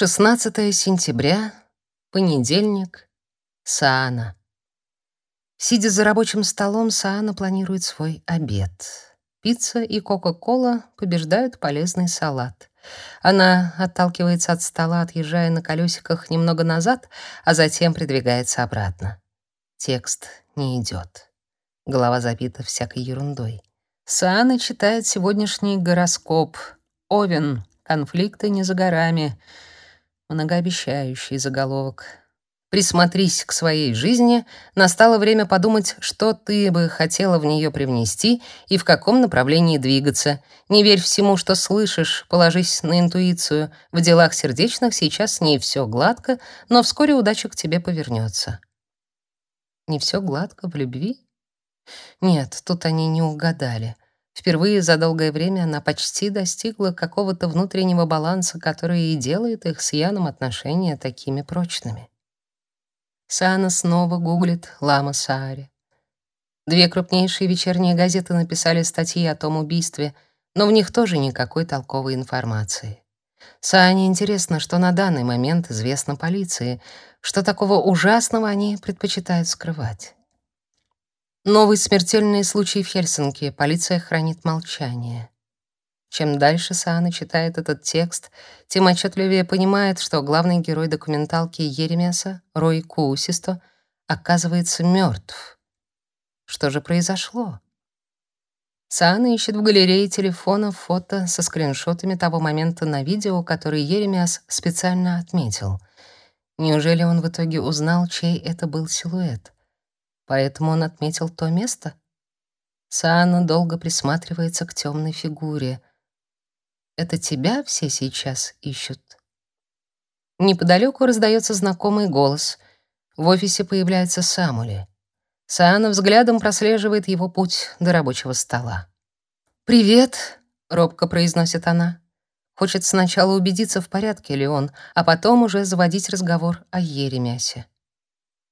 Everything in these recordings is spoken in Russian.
16 сентября, понедельник, Саана. Сидя за рабочим столом, Саана планирует свой обед. Пицца и кока-кола побеждают полезный салат. Она отталкивается от стола, отъезжая на колесиках немного назад, а затем придвигается обратно. Текст не идет. Голова забита всякой ерундой. Саана читает сегодняшний гороскоп. Овен. Конфликты не за горами многообещающий заголовок. Присмотрись к своей жизни, настало время подумать, что ты бы хотела в нее привнести и в каком направлении двигаться. Не верь всему, что слышишь, положись на интуицию. В делах сердечных сейчас с ней все гладко, но вскоре удача к тебе повернется. Не все гладко в любви? Нет, тут они не угадали. Впервые за долгое время она почти достигла какого-то внутреннего баланса, который и делает их с Яном отношения такими прочными. Сана снова гуглит Лама Саари. Две крупнейшие вечерние газеты написали статьи о том убийстве, но в них тоже никакой толковой информации. Сане интересно, что на данный момент известно полиции, что такого ужасного они предпочитают скрывать. Новый смертельный случай в Хельсинки. Полиция хранит молчание. Чем дальше Саана читает этот текст, тем отчетливее понимает, что главный герой документалки Еремеса, Рой Куусисто, оказывается мертв. Что же произошло? Саана ищет в галерее телефона фото со скриншотами того момента на видео, который Еремеас специально отметил. Неужели он в итоге узнал, чей это был силуэт? Поэтому он отметил то место. Саана долго присматривается к темной фигуре. Это тебя все сейчас ищут. Неподалеку раздается знакомый голос. В офисе появляется Самули. Саана взглядом прослеживает его путь до рабочего стола. «Привет», — робко произносит она. Хочет сначала убедиться, в порядке ли он, а потом уже заводить разговор о Еремясе.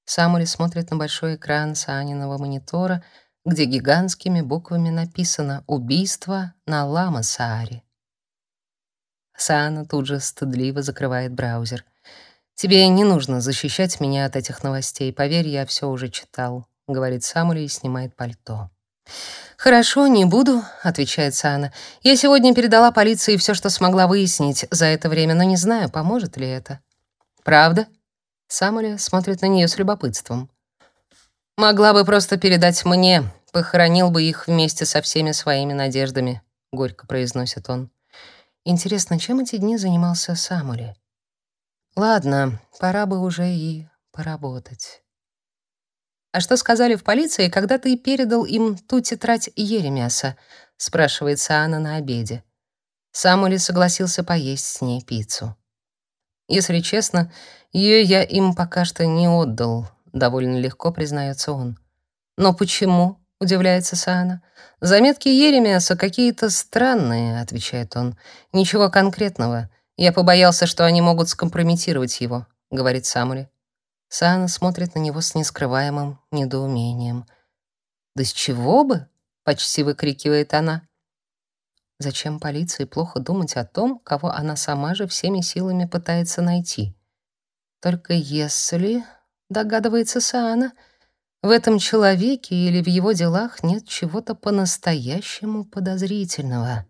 Самули смотрит на большой экран Сааниного монитора, где гигантскими буквами написано «Убийство на Лама Сааре». Саана тут же стыдливо закрывает браузер. «Тебе не нужно защищать меня от этих новостей. Поверь, я все уже читал», — говорит Самули и снимает пальто. «Хорошо, не буду», — отвечает Саана. «Я сегодня передала полиции все, что смогла выяснить за это время, но не знаю, поможет ли это». «Правда?» Самуля смотрит на нее с любопытством. «Могла бы просто передать мне, похоронил бы их вместе со всеми своими надеждами», — горько произносит он. Интересно, чем эти дни занимался Самули? Ладно, пора бы уже и поработать. «А что сказали в полиции, когда ты передал им ту тетрадь Еремяса?» — спрашивает Саана на обеде. Самули согласился поесть с ней пиццу. Если честно, ее я им пока что не отдал, довольно легко признается он. Но почему? удивляется Саана. Заметки Еремеса какие-то странные, отвечает он. Ничего конкретного. Я побоялся, что они могут скомпрометировать его, говорит Самури. Саана смотрит на него с нескрываемым недоумением. «Да с чего бы?» — почти выкрикивает она. Зачем полиции плохо думать о том, кого она сама же всеми силами пытается найти? Только если, догадывается Саана, в этом человеке или в его делах нет чего-то по-настоящему подозрительного.